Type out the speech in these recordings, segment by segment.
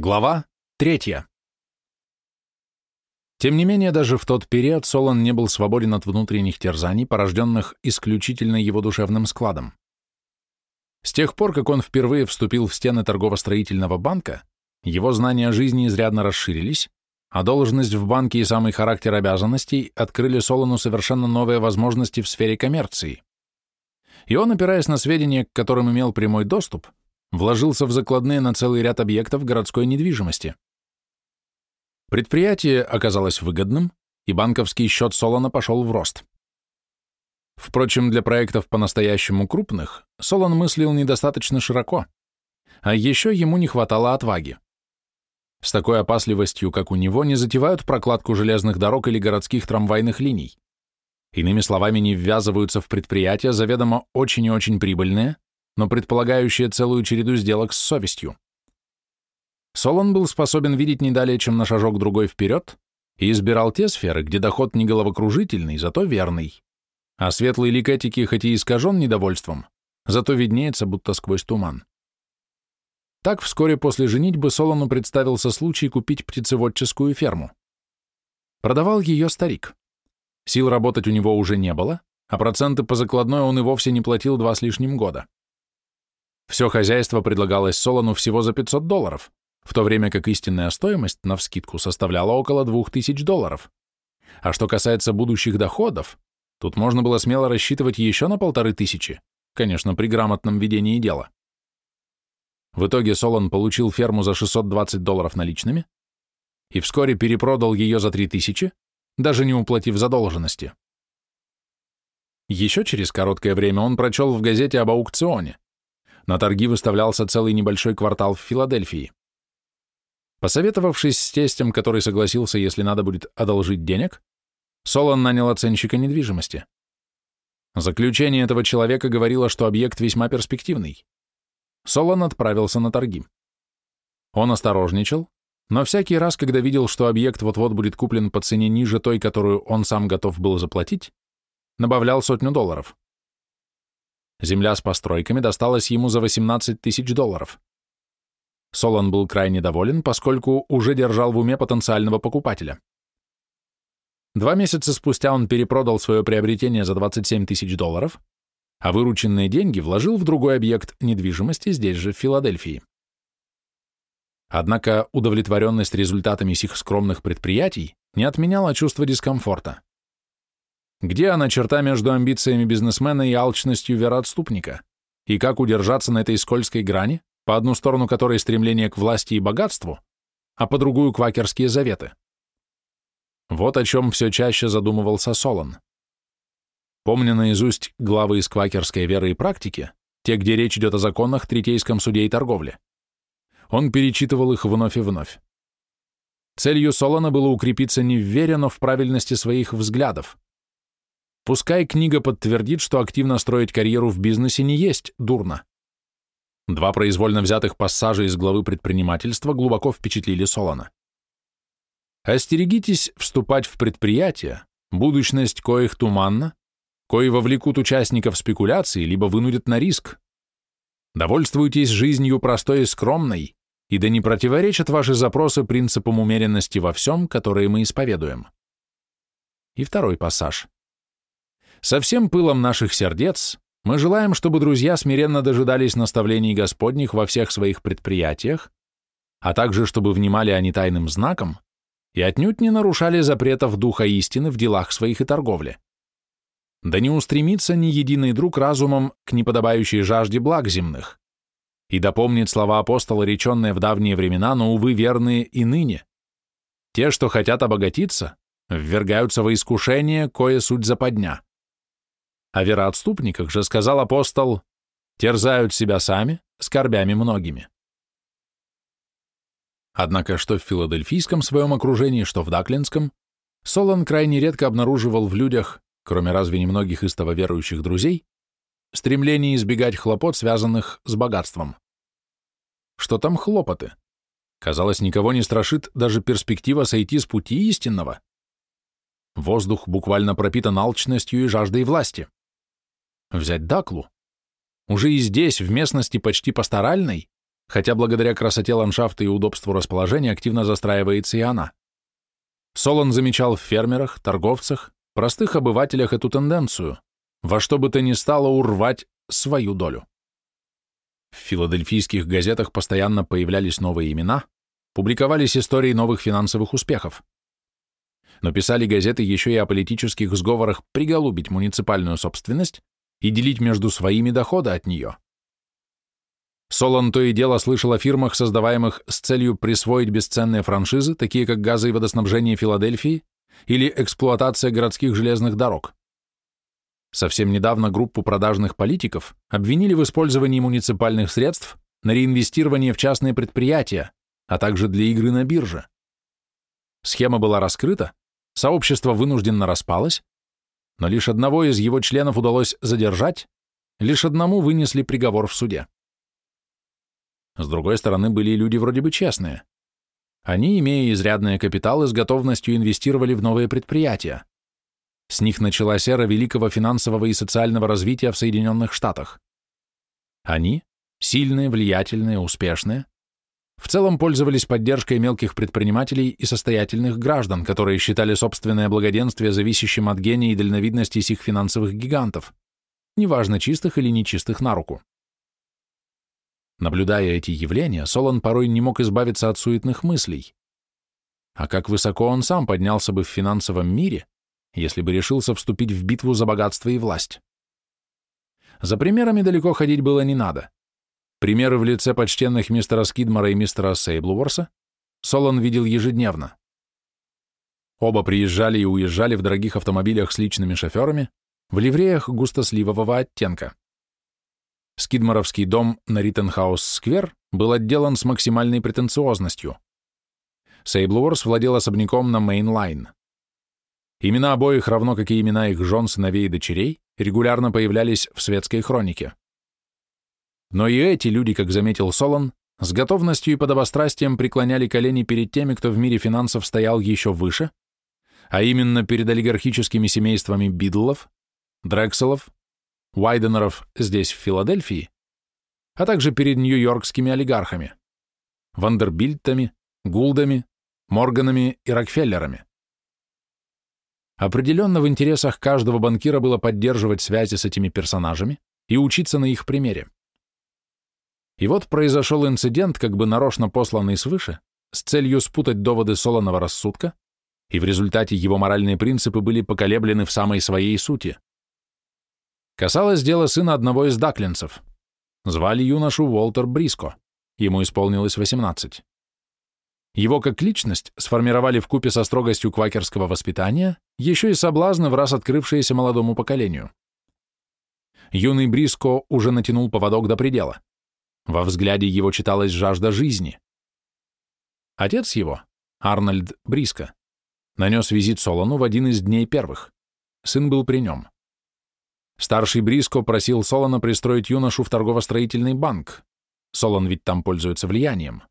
Глава третья. Тем не менее, даже в тот период Солон не был свободен от внутренних терзаний, порожденных исключительно его душевным складом. С тех пор, как он впервые вступил в стены торгово-строительного банка, его знания о жизни изрядно расширились, а должность в банке и самый характер обязанностей открыли Солону совершенно новые возможности в сфере коммерции. И он, опираясь на сведения, к которым имел прямой доступ, вложился в закладные на целый ряд объектов городской недвижимости. Предприятие оказалось выгодным, и банковский счет Солона пошел в рост. Впрочем, для проектов по-настоящему крупных Солон мыслил недостаточно широко, а еще ему не хватало отваги. С такой опасливостью, как у него, не затевают прокладку железных дорог или городских трамвайных линий. Иными словами, не ввязываются в предприятия, заведомо очень и очень прибыльные, но предполагающее целую череду сделок с совестью. Солон был способен видеть не далее, чем на шажок другой вперед, и избирал те сферы, где доход не головокружительный, зато верный. А светлый лик этики хоть и искажен недовольством, зато виднеется, будто сквозь туман. Так вскоре после женитьбы Солону представился случай купить птицеводческую ферму. Продавал ее старик. Сил работать у него уже не было, а проценты по закладной он и вовсе не платил два с лишним года. Все хозяйство предлагалось Солону всего за 500 долларов, в то время как истинная стоимость, навскидку, составляла около 2000 долларов. А что касается будущих доходов, тут можно было смело рассчитывать еще на полторы тысячи, конечно, при грамотном ведении дела. В итоге Солон получил ферму за 620 долларов наличными и вскоре перепродал ее за 3000, даже не уплатив задолженности. Еще через короткое время он прочел в газете об аукционе, на торги выставлялся целый небольшой квартал в Филадельфии. Посоветовавшись с тестем, который согласился, если надо будет одолжить денег, Солон нанял оценщика недвижимости. Заключение этого человека говорило, что объект весьма перспективный. Солон отправился на торги. Он осторожничал, но всякий раз, когда видел, что объект вот-вот будет куплен по цене ниже той, которую он сам готов был заплатить, набавлял сотню долларов. Земля с постройками досталась ему за 18 тысяч долларов. Солон был крайне доволен, поскольку уже держал в уме потенциального покупателя. Два месяца спустя он перепродал свое приобретение за 27 тысяч долларов, а вырученные деньги вложил в другой объект недвижимости здесь же, в Филадельфии. Однако удовлетворенность результатами сих скромных предприятий не отменяла чувство дискомфорта. Где она черта между амбициями бизнесмена и алчностью вероотступника? И как удержаться на этой скользкой грани, по одну сторону которой стремление к власти и богатству, а по другую квакерские заветы? Вот о чем все чаще задумывался Солон. Помня наизусть главы из квакерской веры и практики, те, где речь идет о законах, третейском суде и торговле, он перечитывал их вновь и вновь. Целью Солона было укрепиться не в вере, но в правильности своих взглядов. Пускай книга подтвердит, что активно строить карьеру в бизнесе не есть дурно. Два произвольно взятых пассажа из главы предпринимательства глубоко впечатлили Солона. Остерегитесь вступать в предприятия, будущность коих туманна, кои вовлекут участников спекуляции, либо вынудят на риск. Довольствуйтесь жизнью простой и скромной, и да не противоречат ваши запросы принципам умеренности во всем, которые мы исповедуем. И второй пассаж. Со всем пылом наших сердец мы желаем, чтобы друзья смиренно дожидались наставлений Господних во всех своих предприятиях, а также чтобы внимали они тайным знакам и отнюдь не нарушали запретов Духа истины в делах своих и торговле. Да не устремится ни единый друг разумом к неподобающей жажде благ земных, и да слова апостола, реченные в давние времена, но, увы, верные и ныне. Те, что хотят обогатиться, ввергаются во искушение, кое суть западня. О вероотступниках же сказал апостол, терзают себя сами, скорбями многими. Однако что в филадельфийском своем окружении, что в даклинском, Солон крайне редко обнаруживал в людях, кроме разве немногих истово верующих друзей, стремление избегать хлопот, связанных с богатством. Что там хлопоты? Казалось, никого не страшит даже перспектива сойти с пути истинного. Воздух буквально пропитан алчностью и жаждой власти. Взять Даклу. Уже и здесь, в местности почти пасторальной, хотя благодаря красоте ландшафта и удобству расположения активно застраивается и она. Солон замечал в фермерах, торговцах, простых обывателях эту тенденцию, во что бы то ни стало урвать свою долю. В филадельфийских газетах постоянно появлялись новые имена, публиковались истории новых финансовых успехов. Но писали газеты еще и о политических сговорах приголубить муниципальную собственность и делить между своими доходы от нее. Солон то и дело слышал о фирмах, создаваемых с целью присвоить бесценные франшизы, такие как газы и водоснабжение Филадельфии или эксплуатация городских железных дорог. Совсем недавно группу продажных политиков обвинили в использовании муниципальных средств на реинвестирование в частные предприятия, а также для игры на бирже. Схема была раскрыта, сообщество вынужденно распалось, но лишь одного из его членов удалось задержать, лишь одному вынесли приговор в суде. С другой стороны, были и люди вроде бы честные. Они, имея изрядные капиталы, с готовностью инвестировали в новые предприятия. С них началась эра великого финансового и социального развития в Соединенных Штатах. Они, сильные, влиятельные, успешные, в целом пользовались поддержкой мелких предпринимателей и состоятельных граждан, которые считали собственное благоденствие зависящим от гения и дальновидности сих финансовых гигантов, неважно чистых или нечистых на руку. Наблюдая эти явления, Солон порой не мог избавиться от суетных мыслей. А как высоко он сам поднялся бы в финансовом мире, если бы решился вступить в битву за богатство и власть? За примерами далеко ходить было не надо. Примеры в лице почтенных мистера Скидмора и мистера Сейблуорса Солон видел ежедневно. Оба приезжали и уезжали в дорогих автомобилях с личными шоферами, в ливреях густосливового оттенка. Скидморовский дом на Риттенхаус-сквер был отделан с максимальной претенциозностью. Сейблуорс владел особняком на Мейн-лайн. Имена обоих, равно как и имена их жен, сыновей и дочерей, регулярно появлялись в светской хронике. Но и эти люди, как заметил Солон, с готовностью и подобострастием преклоняли колени перед теми, кто в мире финансов стоял еще выше, а именно перед олигархическими семействами Бидлов, Дрекселов, Уайденеров здесь, в Филадельфии, а также перед нью-йоркскими олигархами, Вандербильтами, Гулдами, Морганами и Рокфеллерами. Определенно в интересах каждого банкира было поддерживать связи с этими персонажами и учиться на их примере. И вот произошел инцидент, как бы нарочно посланный свыше, с целью спутать доводы солоного рассудка, и в результате его моральные принципы были поколеблены в самой своей сути. Касалось дела сына одного из даклинцев. Звали юношу Уолтер Бриско. Ему исполнилось 18. Его как личность сформировали в купе со строгостью квакерского воспитания еще и соблазны в раз открывшиеся молодому поколению. Юный Бриско уже натянул поводок до предела. Во взгляде его читалась жажда жизни. Отец его, Арнольд Бриско, нанес визит Солону в один из дней первых. Сын был при нем. Старший Бриско просил Солона пристроить юношу в торгово-строительный банк. Солон ведь там пользуется влиянием.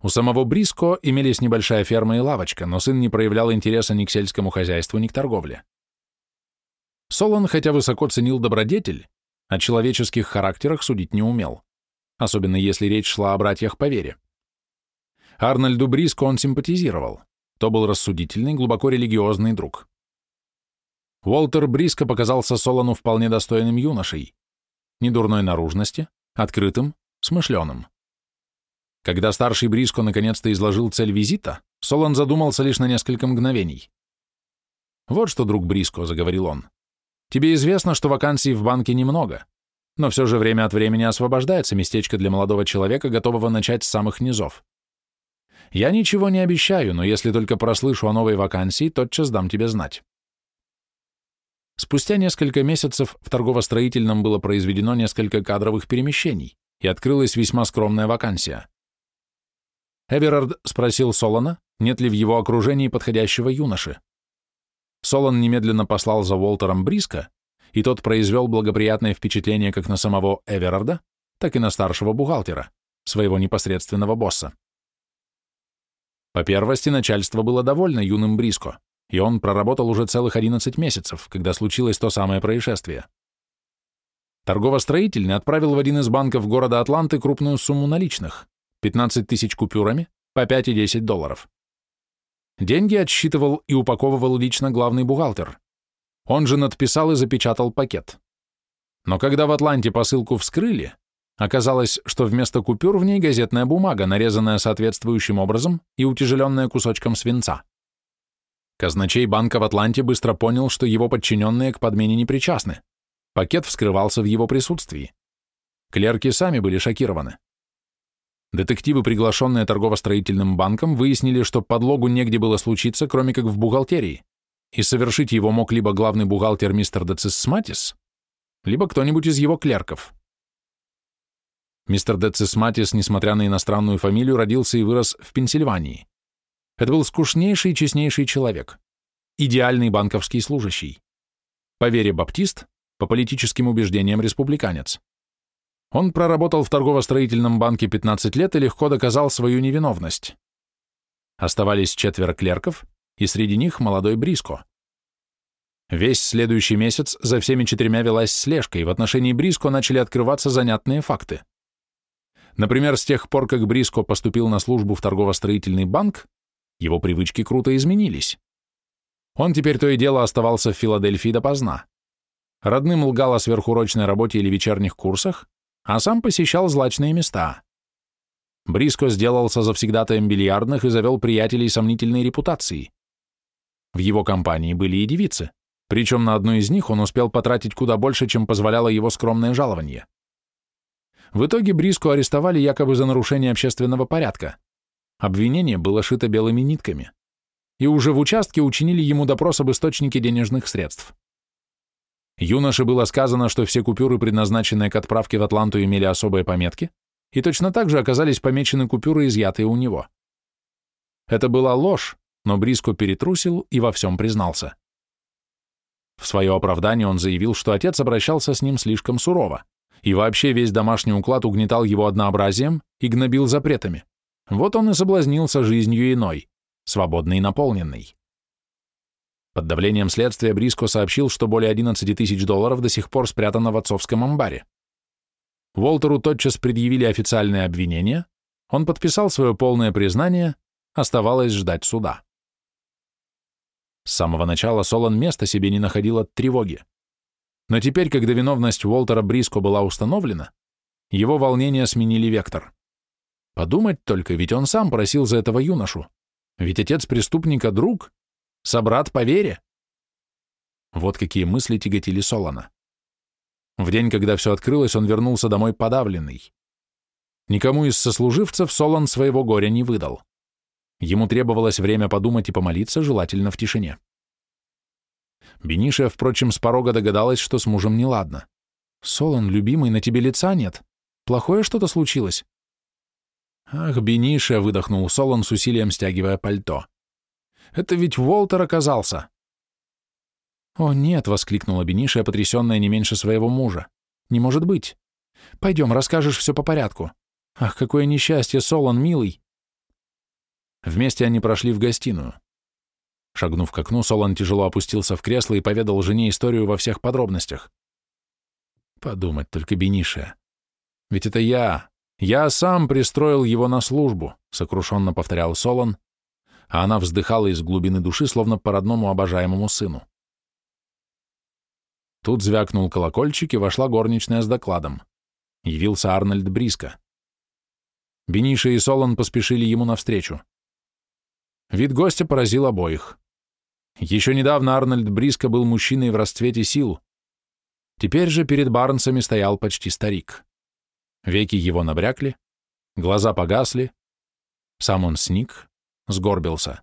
У самого Бриско имелись небольшая ферма и лавочка, но сын не проявлял интереса ни к сельскому хозяйству, ни к торговле. Солон, хотя высоко ценил добродетель, о человеческих характерах судить не умел, особенно если речь шла о братьях по вере. Арнольду Бриско он симпатизировал, то был рассудительный, глубоко религиозный друг. Уолтер Бриско показался Солону вполне достойным юношей, недурной наружности, открытым, смышленым. Когда старший Бриско наконец-то изложил цель визита, Солон задумался лишь на несколько мгновений. «Вот что, друг Бриско», — заговорил он, — «тебе известно, что вакансий в банке немного, но все же время от времени освобождается местечко для молодого человека, готового начать с самых низов. Я ничего не обещаю, но если только прослышу о новой вакансии, тотчас дам тебе знать. Спустя несколько месяцев в торгово-строительном было произведено несколько кадровых перемещений, и открылась весьма скромная вакансия. Эверард спросил Солона, нет ли в его окружении подходящего юноши. Солон немедленно послал за Уолтером Бриско, и тот произвел благоприятное впечатление как на самого Эверарда, так и на старшего бухгалтера, своего непосредственного босса. По первости, начальство было довольно юным Бриско, и он проработал уже целых 11 месяцев, когда случилось то самое происшествие. торгово-строительный отправил в один из банков города Атланты крупную сумму наличных – 15 тысяч купюрами по 5 и 10 долларов. Деньги отсчитывал и упаковывал лично главный бухгалтер. Он же надписал и запечатал пакет. Но когда в Атланте посылку вскрыли, оказалось, что вместо купюр в ней газетная бумага, нарезанная соответствующим образом и утяжеленная кусочком свинца. Казначей банка в Атланте быстро понял, что его подчиненные к подмене не причастны. Пакет вскрывался в его присутствии. Клерки сами были шокированы. Детективы, приглашенные торгово-строительным банком, выяснили, что подлогу негде было случиться, кроме как в бухгалтерии, и совершить его мог либо главный бухгалтер мистер Децисматис, либо кто-нибудь из его клерков. Мистер Децисматис, несмотря на иностранную фамилию, родился и вырос в Пенсильвании. Это был скучнейший и честнейший человек, идеальный банковский служащий. По вере баптист, по политическим убеждениям республиканец. Он проработал в торгово-строительном банке 15 лет и легко доказал свою невиновность. Оставались четверо клерков, и среди них молодой Бриско. Весь следующий месяц за всеми четырьмя велась слежка, и в отношении Бриско начали открываться занятные факты. Например, с тех пор, как Бриско поступил на службу в торгово-строительный банк, его привычки круто изменились. Он теперь то и дело оставался в Филадельфии допоздна. Родным лгал о сверхурочной работе или вечерних курсах, а сам посещал злачные места. Бриско сделался завсегдатаем бильярдных и завел приятелей сомнительной репутации. В его компании были и девицы. Причем на одну из них он успел потратить куда больше, чем позволяло его скромное жалование. В итоге Бриску арестовали якобы за нарушение общественного порядка. Обвинение было шито белыми нитками. И уже в участке учинили ему допрос об источнике денежных средств. Юноше было сказано, что все купюры, предназначенные к отправке в Атланту, имели особые пометки, и точно так же оказались помечены купюры, изъятые у него. Это была ложь, но Бриско перетрусил и во всем признался. В свое оправдание он заявил, что отец обращался с ним слишком сурово, и вообще весь домашний уклад угнетал его однообразием и гнобил запретами. Вот он и соблазнился жизнью иной, свободной и наполненной. Под давлением следствия Бриско сообщил, что более 11 тысяч долларов до сих пор спрятано в отцовском амбаре. Уолтеру тотчас предъявили официальное обвинение, он подписал свое полное признание, оставалось ждать суда. С самого начала Солон места себе не находил от тревоги. Но теперь, когда виновность Уолтера Бриско была установлена, его волнения сменили вектор. Подумать только, ведь он сам просил за этого юношу. Ведь отец преступника — друг, собрат по вере. Вот какие мысли тяготили Солона. В день, когда все открылось, он вернулся домой подавленный. Никому из сослуживцев Солон своего горя не выдал. Ему требовалось время подумать и помолиться, желательно в тишине. Бениша, впрочем, с порога догадалась, что с мужем неладно. «Солон, любимый, на тебе лица нет. Плохое что-то случилось?» «Ах, Бениша!» — выдохнул Солон с усилием стягивая пальто. «Это ведь Волтер оказался!» «О, нет!» — воскликнула Бениша, потрясенная не меньше своего мужа. «Не может быть! Пойдем, расскажешь все по порядку. Ах, какое несчастье, Солон, милый! Вместе они прошли в гостиную. Шагнув к окну, Солон тяжело опустился в кресло и поведал жене историю во всех подробностях. Подумать только, Бениша. Ведь это я, я сам пристроил его на службу, сокрушенно повторял Солон, а она вздыхала из глубины души, словно по родному обожаемому сыну. Тут звякнул колокольчик, и вошла горничная с докладом. Явился Арнольд Бриско. Бениша и Солон поспешили ему навстречу. Вид гостя поразил обоих. Еще недавно Арнольд Бриско был мужчиной в расцвете сил. Теперь же перед Барнсами стоял почти старик. Веки его набрякли, глаза погасли, сам он сник, сгорбился.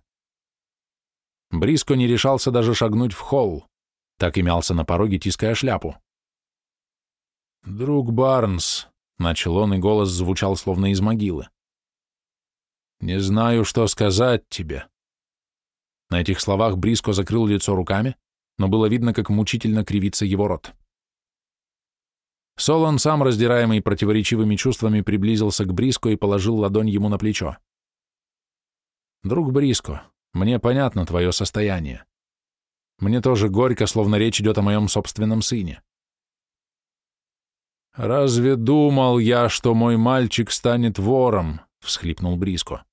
Бриско не решался даже шагнуть в холл, так и мялся на пороге, тиская шляпу. «Друг Барнс», — начал он, и голос звучал словно из могилы. Не знаю, что сказать тебе. На этих словах Бриско закрыл лицо руками, но было видно, как мучительно кривится его рот. Солон, сам раздираемый противоречивыми чувствами, приблизился к Бриско и положил ладонь ему на плечо. «Друг Бриско, мне понятно твое состояние. Мне тоже горько, словно речь идет о моем собственном сыне. «Разве думал я, что мой мальчик станет вором?» — всхлипнул Бриско.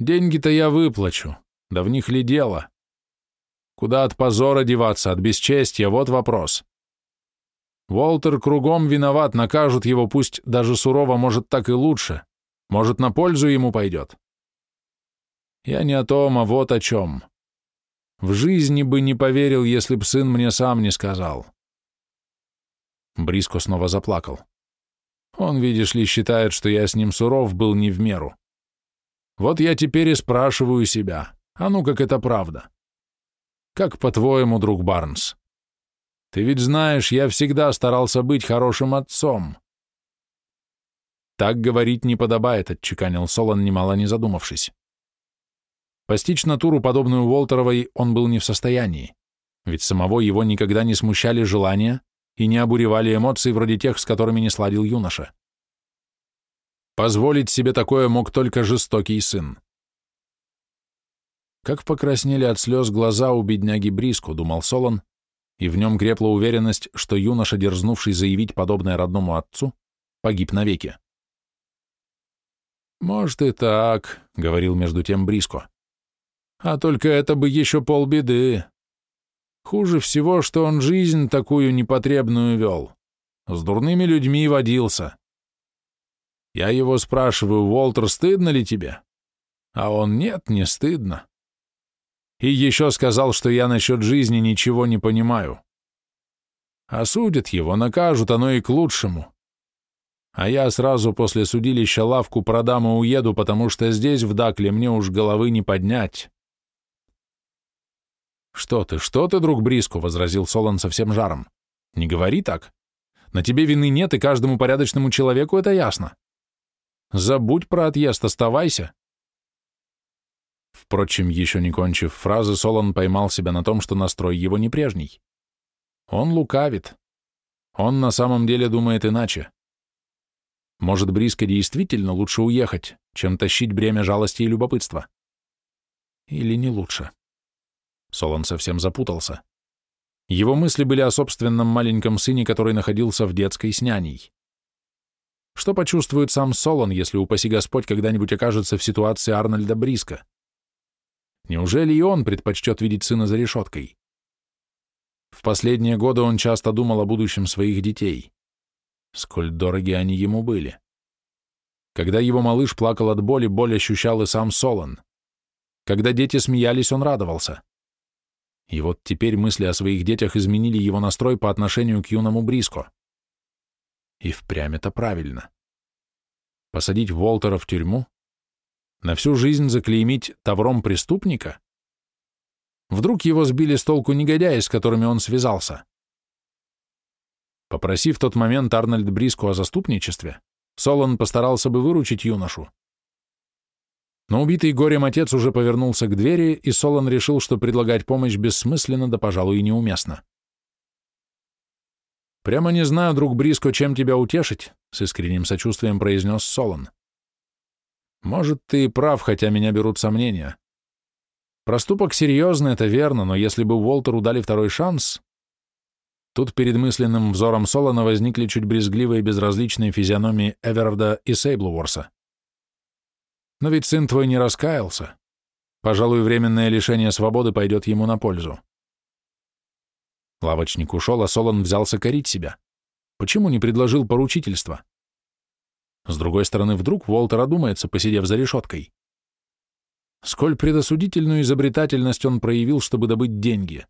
«Деньги-то я выплачу, да в них ли дело? Куда от позора деваться, от бесчестия, вот вопрос. Уолтер кругом виноват, накажут его, пусть даже сурово, может, так и лучше, может, на пользу ему пойдет. Я не о том, а вот о чем. В жизни бы не поверил, если б сын мне сам не сказал. Бриско снова заплакал. Он, видишь ли, считает, что я с ним суров был не в меру. Вот я теперь и спрашиваю себя, а ну как это правда? Как по-твоему, друг Барнс? Ты ведь знаешь, я всегда старался быть хорошим отцом. Так говорить не подобает, отчеканил Солон, немало не задумавшись. Постичь натуру, подобную Уолтеровой, он был не в состоянии, ведь самого его никогда не смущали желания, и не обуревали эмоции вроде тех, с которыми не сладил юноша. Позволить себе такое мог только жестокий сын. Как покраснели от слез глаза у бедняги Бриску, думал Солон, и в нем крепла уверенность, что юноша, дерзнувший заявить подобное родному отцу, погиб навеки. «Может и так», — говорил между тем Бриско. «А только это бы еще полбеды. Хуже всего, что он жизнь такую непотребную вел. С дурными людьми водился. Я его спрашиваю, Уолтер, стыдно ли тебе? А он, нет, не стыдно. И еще сказал, что я насчет жизни ничего не понимаю. Осудят его, накажут, оно и к лучшему. А я сразу после судилища лавку продам и уеду, потому что здесь, в Дакле, мне уж головы не поднять. «Что ты, что ты, друг Бриску?» — возразил Солон со всем жаром. «Не говори так. На тебе вины нет, и каждому порядочному человеку это ясно. Забудь про отъезд, оставайся». Впрочем, еще не кончив фразы, Солон поймал себя на том, что настрой его не прежний. Он лукавит. Он на самом деле думает иначе. Может, Бриско действительно лучше уехать, чем тащить бремя жалости и любопытства? Или не лучше? Солон совсем запутался. Его мысли были о собственном маленьком сыне, который находился в детской с няней. Что почувствует сам Солон, если, упаси Господь, когда-нибудь окажется в ситуации Арнольда Бриска? Неужели и он предпочтет видеть сына за решеткой? В последние годы он часто думал о будущем своих детей. Сколь дороги они ему были. Когда его малыш плакал от боли, боль ощущал и сам Солон. Когда дети смеялись, он радовался. И вот теперь мысли о своих детях изменили его настрой по отношению к юному Бриско. И впрямь это правильно. Посадить Волтера в тюрьму? На всю жизнь заклеймить тавром преступника? Вдруг его сбили с толку негодяи, с которыми он связался? Попросив в тот момент Арнольд Бриско о заступничестве, Солон постарался бы выручить юношу. Но убитый горем отец уже повернулся к двери, и Солон решил, что предлагать помощь бессмысленно, да, пожалуй, и неуместно. «Прямо не знаю, друг Бриско, чем тебя утешить», — с искренним сочувствием произнес Солон. «Может, ты и прав, хотя меня берут сомнения. Проступок серьезный, это верно, но если бы Уолтеру дали второй шанс...» Тут перед мысленным взором Солона возникли чуть брезгливые безразличные физиономии Эверарда и Сейблуорса. Но ведь сын твой не раскаялся. Пожалуй, временное лишение свободы пойдет ему на пользу. Лавочник ушел, а Солон взялся корить себя. Почему не предложил поручительство? С другой стороны, вдруг Уолтер одумается, посидев за решеткой. Сколь предосудительную изобретательность он проявил, чтобы добыть деньги.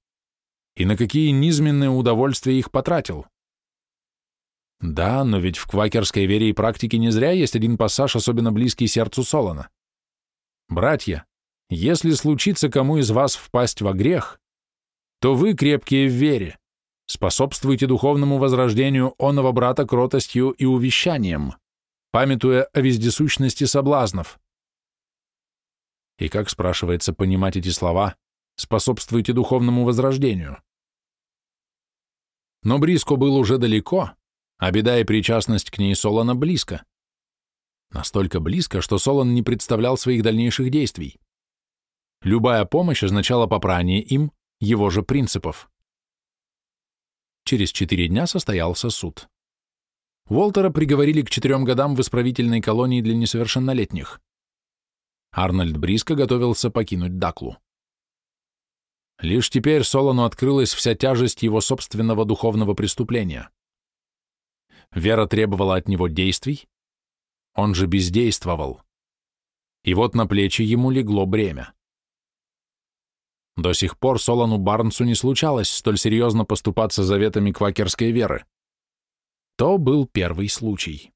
И на какие низменные удовольствия их потратил. Да, но ведь в квакерской вере и практике не зря есть один пассаж, особенно близкий сердцу Солона. Братья, если случится кому из вас впасть во грех, то вы, крепкие в вере, способствуйте духовному возрождению оного брата кротостью и увещанием, памятуя о вездесущности соблазнов. И как, спрашивается, понимать эти слова «способствуйте духовному возрождению»? Но Бриско был уже далеко, а беда и причастность к ней Солона близко. Настолько близко, что Солон не представлял своих дальнейших действий. Любая помощь означала попрание им его же принципов. Через четыре дня состоялся суд. Уолтера приговорили к четырем годам в исправительной колонии для несовершеннолетних. Арнольд Бриско готовился покинуть Даклу. Лишь теперь Солону открылась вся тяжесть его собственного духовного преступления. Вера требовала от него действий, он же бездействовал. И вот на плечи ему легло бремя. До сих пор Солону Барнсу не случалось столь серьезно поступаться заветами квакерской веры. То был первый случай.